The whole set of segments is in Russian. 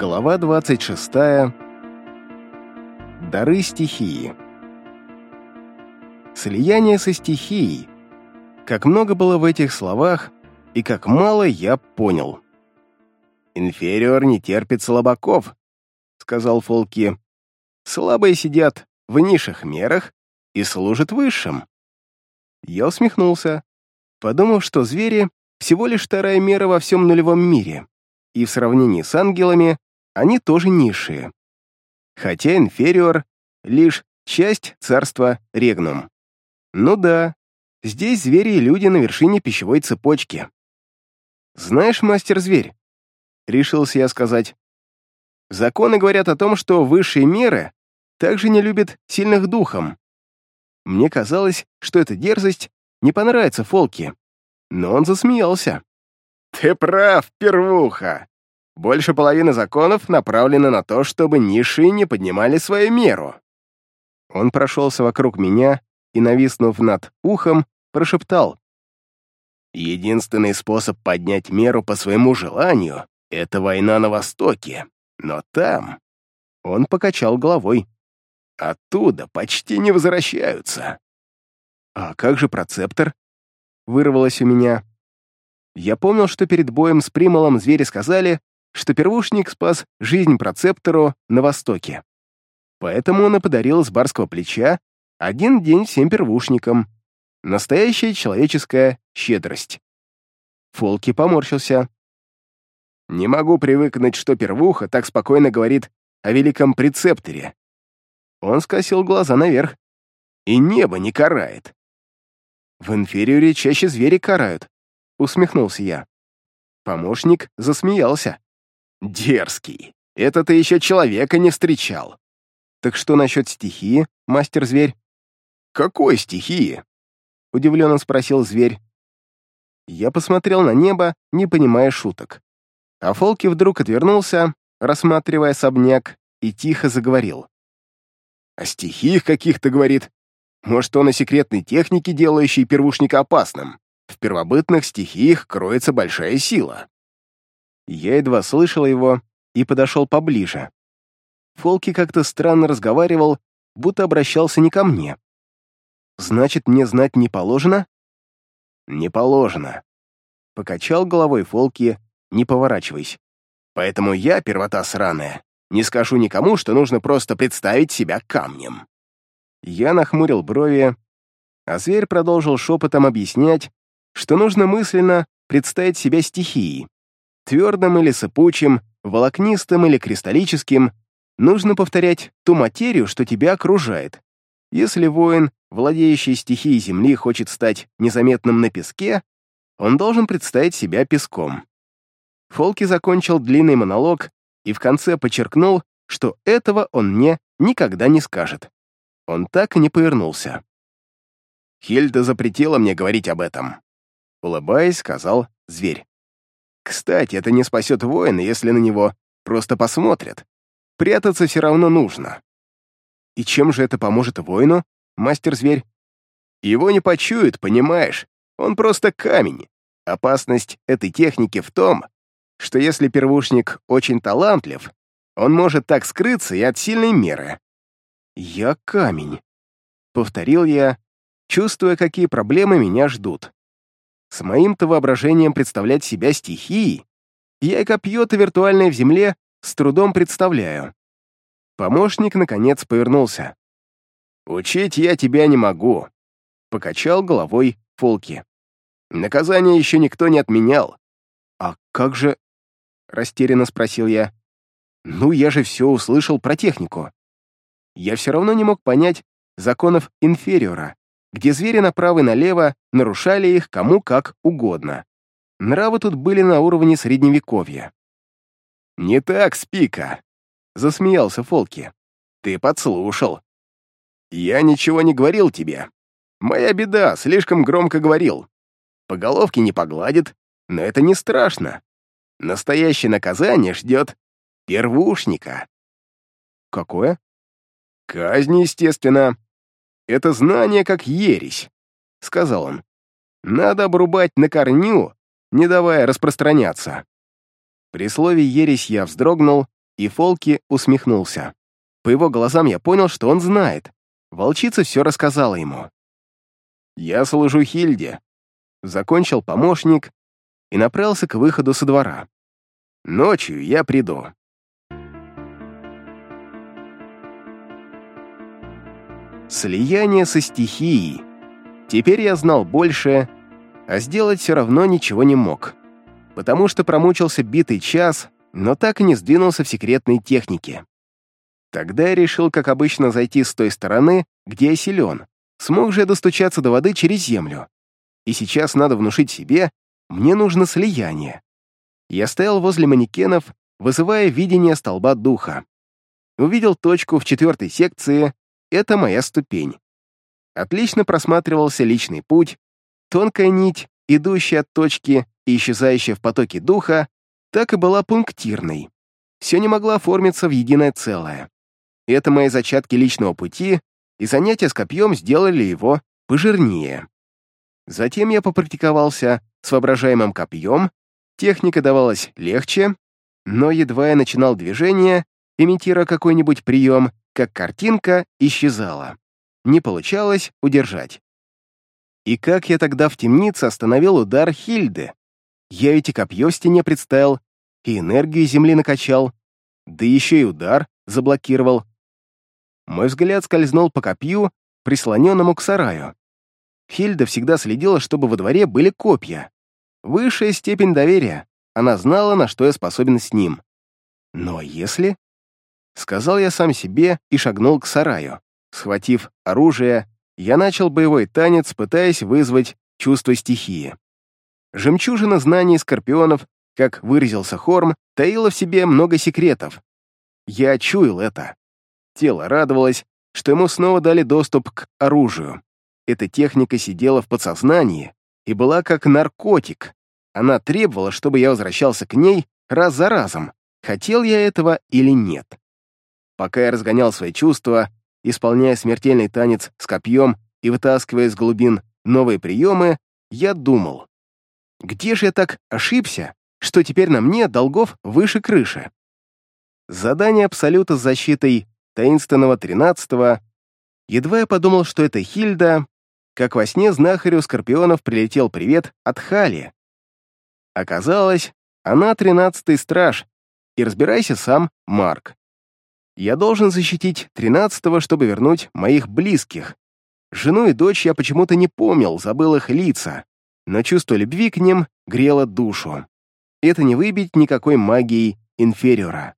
Глава 26. Дары стихии. Слияние со стихией. Как много было в этих словах, и как мало я понял. «Инфериор не терпит слабаков», — сказал Фолки. «Слабые сидят в низших мерах и служат высшим». Я усмехнулся, подумав, что звери — всего лишь вторая мера во всем нулевом мире и в сравнении с ангелами они тоже низшие. Хотя инфериор — лишь часть царства Регнум. Ну да, здесь звери и люди на вершине пищевой цепочки. «Знаешь, мастер-зверь», — решился я сказать, «законы говорят о том, что высшие меры также не любят сильных духом. Мне казалось, что эта дерзость не понравится Фолке, но он засмеялся. «Ты прав, первуха! Больше половины законов направлены на то, чтобы низшие не поднимали свою меру». Он прошелся вокруг меня и, нависнув над ухом, прошептал. «Единственный способ поднять меру по своему желанию — это война на Востоке. Но там...» Он покачал головой. «Оттуда почти не возвращаются». «А как же процептор?» — вырвалось у меня. Я помнил, что перед боем с Прималом звери сказали, что первушник спас жизнь процептору на Востоке. Поэтому он и подарил с барского плеча один день всем первушникам. Настоящая человеческая щедрость. Фолки поморщился. «Не могу привыкнуть, что первуха так спокойно говорит о великом прецепторе». Он скосил глаза наверх. «И небо не карает». «В инфериоре чаще звери карают», усмехнулся я. Помощник засмеялся. «Дерзкий! Это ты еще человека не встречал!» «Так что насчет стихии, мастер-зверь?» «Какой стихии?» — удивленно спросил зверь. Я посмотрел на небо, не понимая шуток. А Фолки вдруг отвернулся, рассматривая особняк, и тихо заговорил. «О стихиях каких-то, — говорит. Может, он о секретной технике, делающей первушника опасным. В первобытных стихиях кроется большая сила. Я едва слышал его и подошел поближе. Фолки как-то странно разговаривал, будто обращался не ко мне. «Значит, мне знать не положено?» «Не положено», — покачал головой Фолки, не поворачиваясь. «Поэтому я, первота сраная, не скажу никому, что нужно просто представить себя камнем». Я нахмурил брови, а зверь продолжил шепотом объяснять, что нужно мысленно представить себя стихией. Твердым или сыпучим, волокнистым или кристаллическим, нужно повторять ту материю, что тебя окружает. Если воин, владеющий стихией Земли, хочет стать незаметным на песке, он должен представить себя песком. Фолки закончил длинный монолог и в конце подчеркнул, что этого он мне никогда не скажет. Он так и не повернулся. Хильда запретила мне говорить об этом. Улыбаясь, сказал зверь. Кстати, это не спасет воина, если на него просто посмотрят. Прятаться все равно нужно. И чем же это поможет воину, мастер-зверь? Его не почуют, понимаешь? Он просто камень. Опасность этой техники в том, что если первушник очень талантлив, он может так скрыться и от сильной меры. «Я камень», — повторил я, чувствуя, какие проблемы меня ждут. С моим-то воображением представлять себя стихией, я и копье-то виртуальное в земле с трудом представляю. Помощник, наконец, повернулся. «Учить я тебя не могу», — покачал головой Фолки. «Наказание еще никто не отменял». «А как же...» — растерянно спросил я. «Ну, я же все услышал про технику». Я все равно не мог понять законов инфериора где звери направо и налево нарушали их кому как угодно. Нравы тут были на уровне средневековья. «Не так, Спика!» — засмеялся Фолки. «Ты подслушал. Я ничего не говорил тебе. Моя беда, слишком громко говорил. По головке не погладит, но это не страшно. Настоящее наказание ждет первушника». «Какое?» «Казнь, естественно. Это знание как ересь», — сказал он. «Надо обрубать на корню, не давая распространяться». При слове «ересь» я вздрогнул и Фолки усмехнулся. По его глазам я понял, что он знает. Волчица все рассказала ему. «Я служу Хильде», — закончил помощник и направился к выходу со двора. «Ночью я приду». Слияние со стихией. Теперь я знал больше, а сделать все равно ничего не мог, потому что промучился битый час, но так и не сдвинулся в секретной технике. Тогда я решил, как обычно, зайти с той стороны, где я силен. Смог же я достучаться до воды через землю. И сейчас надо внушить себе, мне нужно слияние. Я стоял возле манекенов, вызывая видение столба духа. Увидел точку в четвертой секции, это моя ступень. Отлично просматривался личный путь, тонкая нить, идущая от точки и исчезающая в потоке духа, так и была пунктирной. Все не могло оформиться в единое целое. Это мои зачатки личного пути, и занятия с копьем сделали его пожирнее. Затем я попрактиковался с воображаемым копьем, техника давалась легче, но едва я начинал движение, имитируя какой-нибудь прием, как картинка исчезала. Не получалось удержать. И как я тогда в темнице остановил удар Хильды? Я ведь и копье стене представил, и энергию земли накачал, да еще и удар заблокировал. Мой взгляд скользнул по копью, прислоненному к сараю. Хильда всегда следила, чтобы во дворе были копья. Высшая степень доверия. Она знала, на что я способен с ним. Но если... Сказал я сам себе и шагнул к сараю. Схватив оружие, я начал боевой танец, пытаясь вызвать чувство стихии. Жемчужина знаний скорпионов, как выразился Хорм, таила в себе много секретов. Я чуял это. Тело радовалось, что ему снова дали доступ к оружию. Эта техника сидела в подсознании и была как наркотик. Она требовала, чтобы я возвращался к ней раз за разом, хотел я этого или нет. Пока я разгонял свои чувства, исполняя смертельный танец с копьем и вытаскивая из глубин новые приемы, я думал, где же я так ошибся, что теперь на мне долгов выше крыши? Задание Абсолюта с защитой таинственного тринадцатого. Едва я подумал, что это Хильда, как во сне знахарю Скорпионов прилетел привет от Хали. Оказалось, она тринадцатый страж, и разбирайся сам, Марк. Я должен защитить тринадцатого, чтобы вернуть моих близких. Жену и дочь я почему-то не помнил, забыл их лица, но чувство любви к ним грело душу. Это не выбить никакой магией инфериора.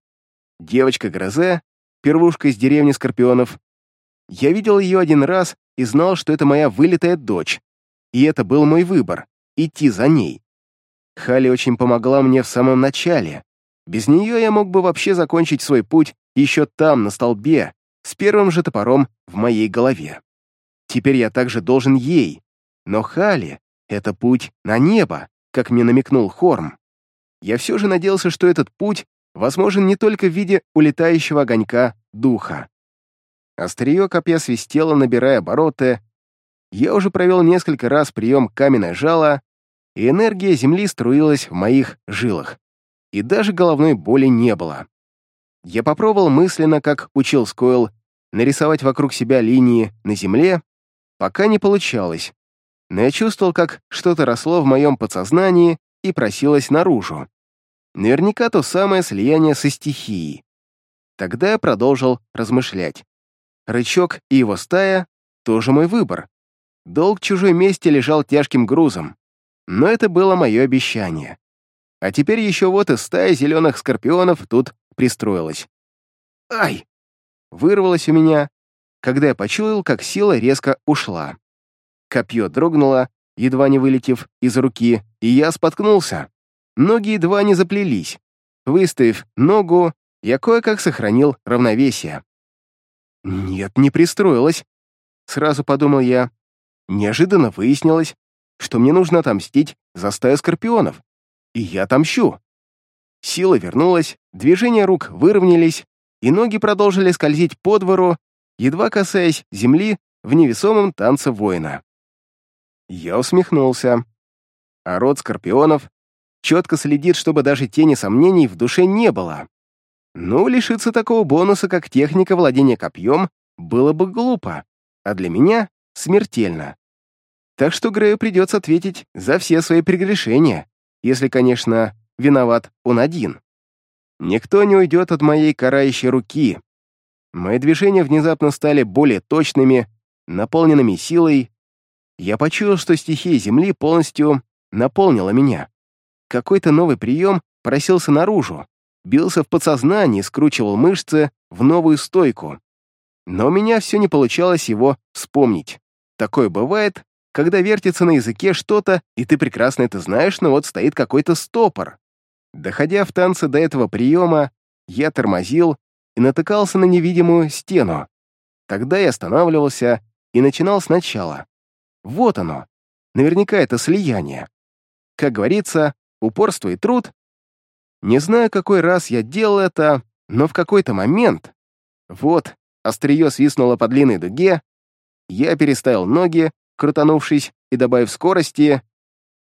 Девочка Грозе, первушка из деревни Скорпионов. Я видел ее один раз и знал, что это моя вылитая дочь. И это был мой выбор — идти за ней. Хали очень помогла мне в самом начале. Без нее я мог бы вообще закончить свой путь еще там, на столбе, с первым же топором в моей голове. Теперь я также должен ей. Но Хали — это путь на небо, как мне намекнул Хорм. Я все же надеялся, что этот путь возможен не только в виде улетающего огонька духа. Острие копья свистело, набирая обороты. Я уже провел несколько раз прием каменное жало, и энергия земли струилась в моих жилах. И даже головной боли не было. Я попробовал мысленно, как учил Скойл, нарисовать вокруг себя линии на земле, пока не получалось. Но я чувствовал, как что-то росло в моем подсознании и просилось наружу. Наверняка то самое слияние со стихией. Тогда я продолжил размышлять. Рычок и его стая — тоже мой выбор. Долг чужой мести лежал тяжким грузом. Но это было мое обещание. А теперь еще вот и стая зеленых скорпионов тут пристроилась. «Ай!» Вырвалось у меня, когда я почуял, как сила резко ушла. Копье дрогнуло, едва не вылетев из руки, и я споткнулся. Ноги едва не заплелись. Выставив ногу, я кое-как сохранил равновесие. «Нет, не пристроилась», — сразу подумал я. Неожиданно выяснилось, что мне нужно отомстить за стаю скорпионов. И я отомщу. Сила вернулась, движения рук выровнялись, и ноги продолжили скользить по двору, едва касаясь земли в невесомом танце воина. Я усмехнулся. А род скорпионов четко следит, чтобы даже тени сомнений в душе не было. Ну, лишиться такого бонуса, как техника владения копьем, было бы глупо, а для меня — смертельно. Так что Грею придется ответить за все свои прегрешения, если, конечно, виноват он один. Никто не уйдет от моей карающей руки. Мои движения внезапно стали более точными, наполненными силой. Я почуял, что стихия Земли полностью наполнила меня. Какой-то новый прием просился наружу, бился в подсознании, скручивал мышцы в новую стойку. Но у меня все не получалось его вспомнить. Такое бывает, когда вертится на языке что-то, и ты прекрасно это знаешь, но вот стоит какой-то стопор. Доходя в танце до этого приема, я тормозил и натыкался на невидимую стену. Тогда я останавливался и начинал сначала. Вот оно. Наверняка это слияние. Как говорится, упорство и труд. Не знаю, какой раз я делал это, но в какой-то момент... Вот, острие свистнуло по длинной дуге, я переставил ноги, крутанувшись и добавив скорости.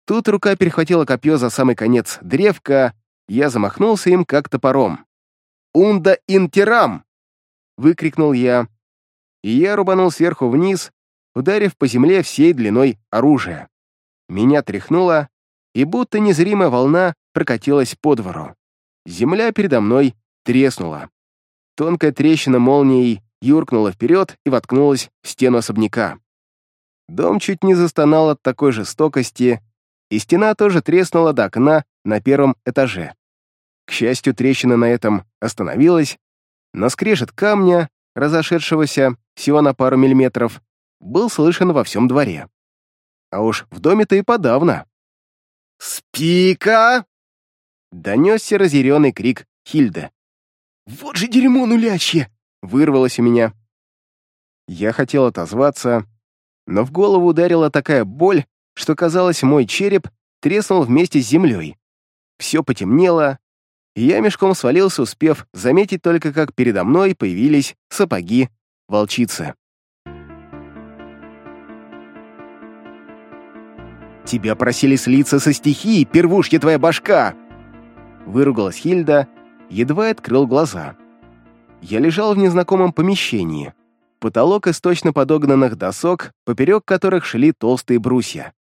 Тут рука перехватила копье за самый конец древка, я замахнулся им как топором. «Унда интерам!» — выкрикнул я, и я рубанул сверху вниз, ударив по земле всей длиной оружия. Меня тряхнуло, и будто незримая волна прокатилась по двору. Земля передо мной треснула. Тонкая трещина молнией юркнула вперед и воткнулась в стену особняка. Дом чуть не застонал от такой жестокости, и стена тоже треснула до окна на первом этаже. К счастью, трещина на этом остановилась, но скрежет камня, разошедшегося всего на пару миллиметров, был слышен во всем дворе. А уж в доме-то и подавно. «Спика!» — донесся разъяренный крик Хильда. «Вот же дерьмо нулячье!» — вырвалось у меня. Я хотел отозваться, но в голову ударила такая боль, что, казалось, мой череп треснул вместе с землей. Все потемнело, и я мешком свалился, успев заметить только, как передо мной появились сапоги волчицы. «Тебя просили слиться со стихией, первушки твоя башка!» Выругалась Хильда, едва открыл глаза. Я лежал в незнакомом помещении. Потолок из точно подогнанных досок, поперек которых шли толстые брусья.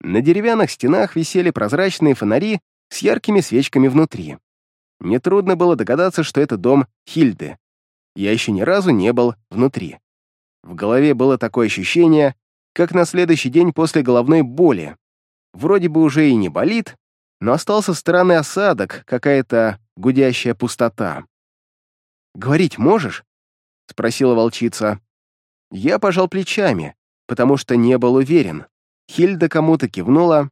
На деревянных стенах висели прозрачные фонари с яркими свечками внутри. Нетрудно было догадаться, что это дом Хильды. Я еще ни разу не был внутри. В голове было такое ощущение, как на следующий день после головной боли. Вроде бы уже и не болит, но остался странный осадок, какая-то гудящая пустота. «Говорить можешь?» — спросила волчица. Я пожал плечами, потому что не был уверен. Хильда кому-то кивнула,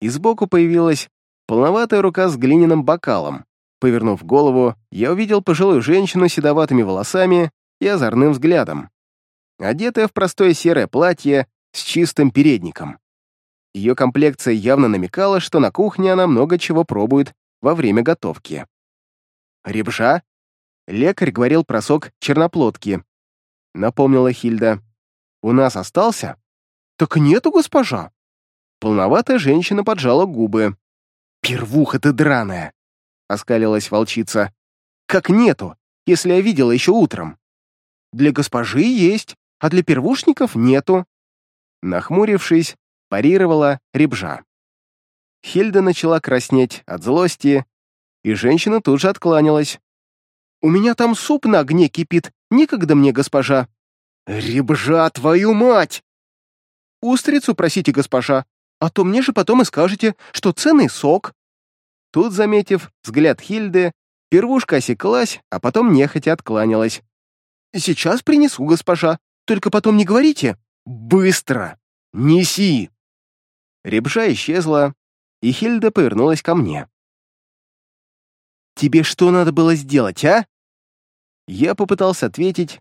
и сбоку появилась полноватая рука с глиняным бокалом. Повернув голову, я увидел пожилую женщину с седоватыми волосами и озорным взглядом, одетая в простое серое платье с чистым передником. Ее комплекция явно намекала, что на кухне она много чего пробует во время готовки. «Ребжа?» Лекарь говорил про сок черноплодки. Напомнила Хильда. «У нас остался?» «Так нету, госпожа!» Полноватая женщина поджала губы. «Первуха ты драная!» оскалилась волчица. «Как нету, если я видела еще утром?» «Для госпожи есть, а для первушников нету». Нахмурившись, парировала ребжа. Хильда начала краснеть от злости, и женщина тут же откланялась. «У меня там суп на огне кипит, никогда мне, госпожа». «Ребжа, твою мать!» «Устрицу просите, госпожа, а то мне же потом и скажете, что ценный сок». Тут, заметив взгляд Хильды, первушка осеклась, а потом нехотя откланялась. «Сейчас принесу, госпожа, только потом не говорите». «Быстро! Неси!» Ребжа исчезла, и Хильда повернулась ко мне. «Тебе что надо было сделать, а?» Я попытался ответить,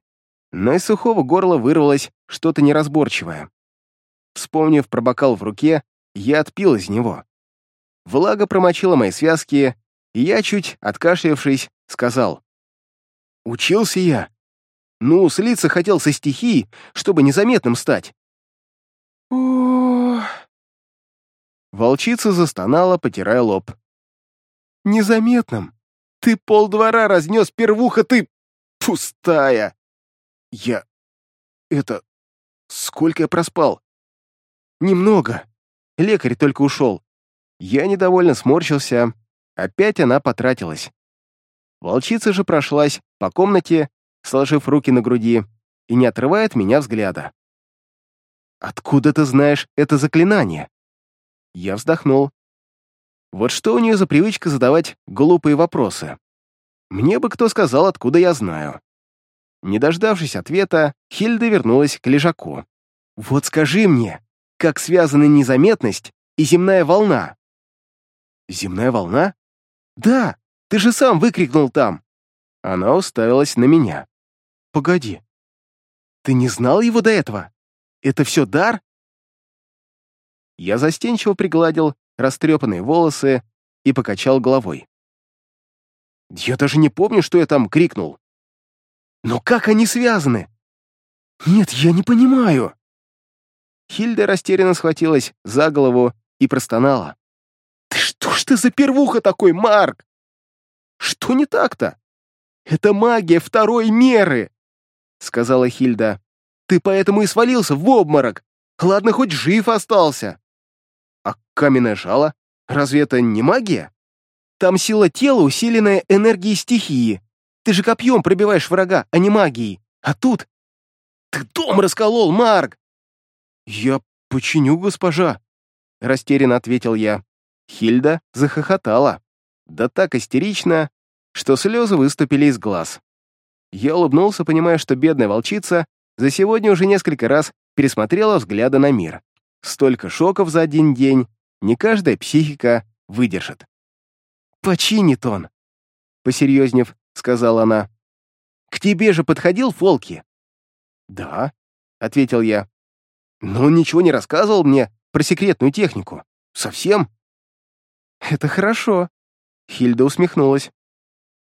но из сухого горла вырвалось что-то неразборчивое. Вспомнив про бокал в руке, я отпил из него. Влага промочила мои связки, и я, чуть откашлявшись, сказал. «Учился я. Ну, слиться хотел со стихией, чтобы незаметным стать». О. Волчица застонала, потирая лоб. «Незаметным. Ты полдвора разнес, первуха ты пустая. Я... Это... Сколько я проспал? Немного. Лекарь только ушел. Я недовольно сморщился. Опять она потратилась. Волчица же прошлась по комнате, сложив руки на груди, и не отрывает меня взгляда. «Откуда ты знаешь это заклинание?» Я вздохнул. Вот что у нее за привычка задавать глупые вопросы? Мне бы кто сказал, откуда я знаю. Не дождавшись ответа, Хильда вернулась к лежаку. «Вот скажи мне, как связаны незаметность и земная волна?» «Земная волна?» «Да, ты же сам выкрикнул там!» Она уставилась на меня. «Погоди, ты не знал его до этого? Это все дар?» Я застенчиво пригладил растрепанные волосы и покачал головой. Я даже не помню, что я там крикнул. Но как они связаны? Нет, я не понимаю. Хильда растерянно схватилась за голову и простонала. «Ты что ж ты за первуха такой, Марк?» «Что не так-то?» «Это магия второй меры!» — сказала Хильда. «Ты поэтому и свалился в обморок. Ладно, хоть жив остался». «А каменное жало? Разве это не магия?» Там сила тела, усиленная энергией стихии. Ты же копьем пробиваешь врага, а не магией. А тут... Ты дом расколол, Марк!» «Я починю, госпожа», — растерянно ответил я. Хильда захохотала. Да так истерично, что слезы выступили из глаз. Я улыбнулся, понимая, что бедная волчица за сегодня уже несколько раз пересмотрела взгляды на мир. Столько шоков за один день не каждая психика выдержит. «Починит он», — посерьезнев, сказала она. «К тебе же подходил Фолки?» «Да», — ответил я. «Но он ничего не рассказывал мне про секретную технику. Совсем?» «Это хорошо», — Хильда усмехнулась.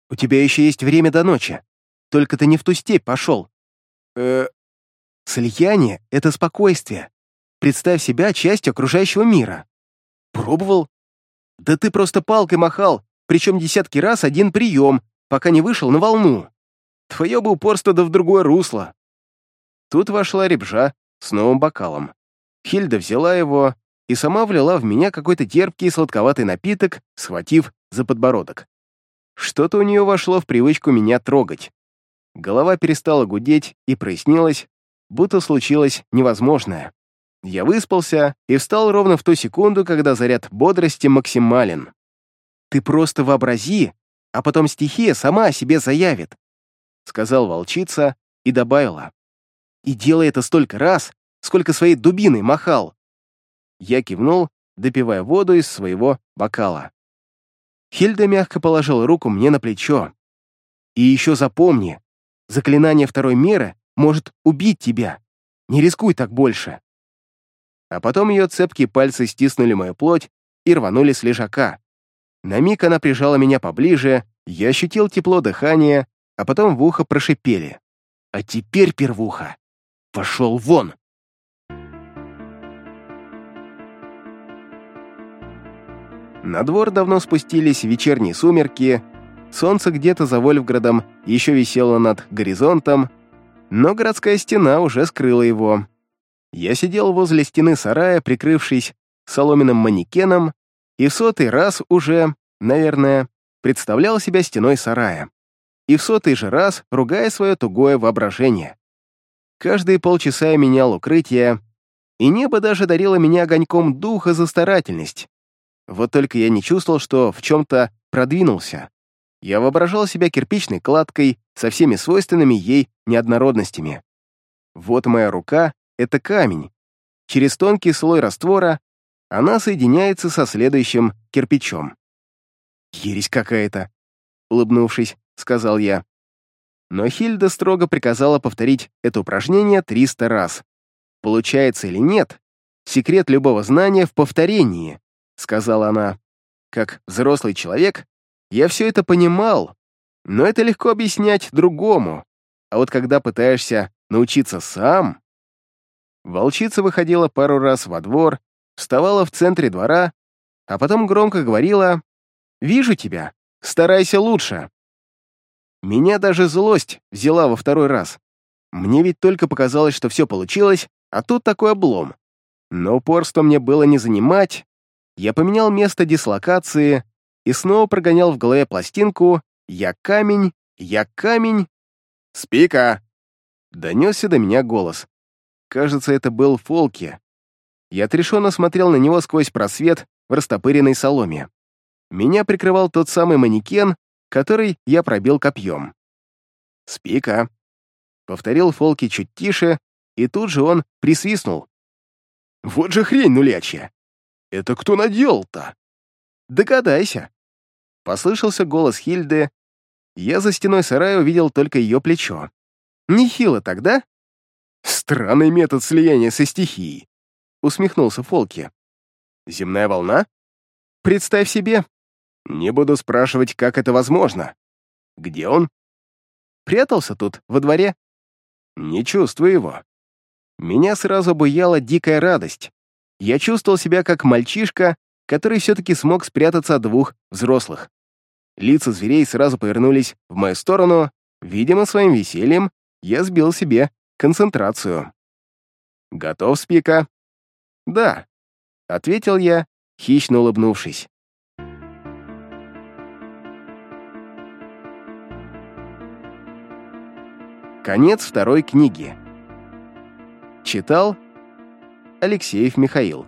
«У тебя еще есть время до ночи. Только ты не в ту степь пошел». «Э...» «Слияние — это спокойствие. Представь себя частью окружающего мира». «Пробовал?» «Да ты просто палкой махал причем десятки раз один прием, пока не вышел на волну. Твое бы упорство да в другое русло. Тут вошла ребжа с новым бокалом. Хильда взяла его и сама влила в меня какой-то терпкий сладковатый напиток, схватив за подбородок. Что-то у нее вошло в привычку меня трогать. Голова перестала гудеть и прояснилась, будто случилось невозможное. Я выспался и встал ровно в ту секунду, когда заряд бодрости максимален. Ты просто вообрази, а потом стихия сама о себе заявит», — сказал волчица и добавила. «И делай это столько раз, сколько своей дубиной махал». Я кивнул, допивая воду из своего бокала. Хильда мягко положила руку мне на плечо. «И еще запомни, заклинание второй меры может убить тебя. Не рискуй так больше». А потом ее цепкие пальцы стиснули мою плоть и рванули с лежака. На миг она прижала меня поближе, я ощутил тепло дыхания, а потом в ухо прошипели. «А теперь, первуха, пошел вон!» На двор давно спустились вечерние сумерки, солнце где-то за Вольфградом еще висело над горизонтом, но городская стена уже скрыла его. Я сидел возле стены сарая, прикрывшись соломенным манекеном, и в сотый раз уже, наверное, представлял себя стеной сарая. И в сотый же раз ругая свое тугое воображение. Каждые полчаса я менял укрытие, и небо даже дарило меня огоньком духа за старательность. Вот только я не чувствовал, что в чем-то продвинулся. Я воображал себя кирпичной кладкой со всеми свойственными ей неоднородностями. Вот моя рука — это камень. Через тонкий слой раствора она соединяется со следующим кирпичом. «Ересь какая-то», — улыбнувшись, сказал я. Но Хильда строго приказала повторить это упражнение 300 раз. «Получается или нет, секрет любого знания в повторении», — сказала она. «Как взрослый человек, я все это понимал, но это легко объяснять другому. А вот когда пытаешься научиться сам...» Волчица выходила пару раз во двор вставала в центре двора, а потом громко говорила «Вижу тебя, Старайся лучше. Меня даже злость взяла во второй раз. Мне ведь только показалось, что все получилось, а тут такой облом. Но упорство мне было не занимать. Я поменял место дислокации и снова прогонял в голове пластинку «Я камень, я камень». «Спика!» — донесся до меня голос. Кажется, это был Фолки. Я отрешенно смотрел на него сквозь просвет в растопыренной соломе. Меня прикрывал тот самый манекен, который я пробил копьем. «Спика!» — повторил Фолки чуть тише, и тут же он присвистнул. «Вот же хрень нулячья! Это кто наделал-то?» «Догадайся!» Послышался голос Хильды. Я за стеной сарая увидел только ее плечо. «Нехило тогда?» «Странный метод слияния со стихией», — усмехнулся Фолки. «Земная волна?» «Представь себе». «Не буду спрашивать, как это возможно. Где он?» «Прятался тут, во дворе». «Не чувствую его». Меня сразу буяла дикая радость. Я чувствовал себя как мальчишка, который все-таки смог спрятаться от двух взрослых. Лица зверей сразу повернулись в мою сторону. Видимо, своим весельем я сбил себе концентрацию. «Готов, Спика?» «Да», — ответил я, хищно улыбнувшись. Конец второй книги. Читал Алексеев Михаил.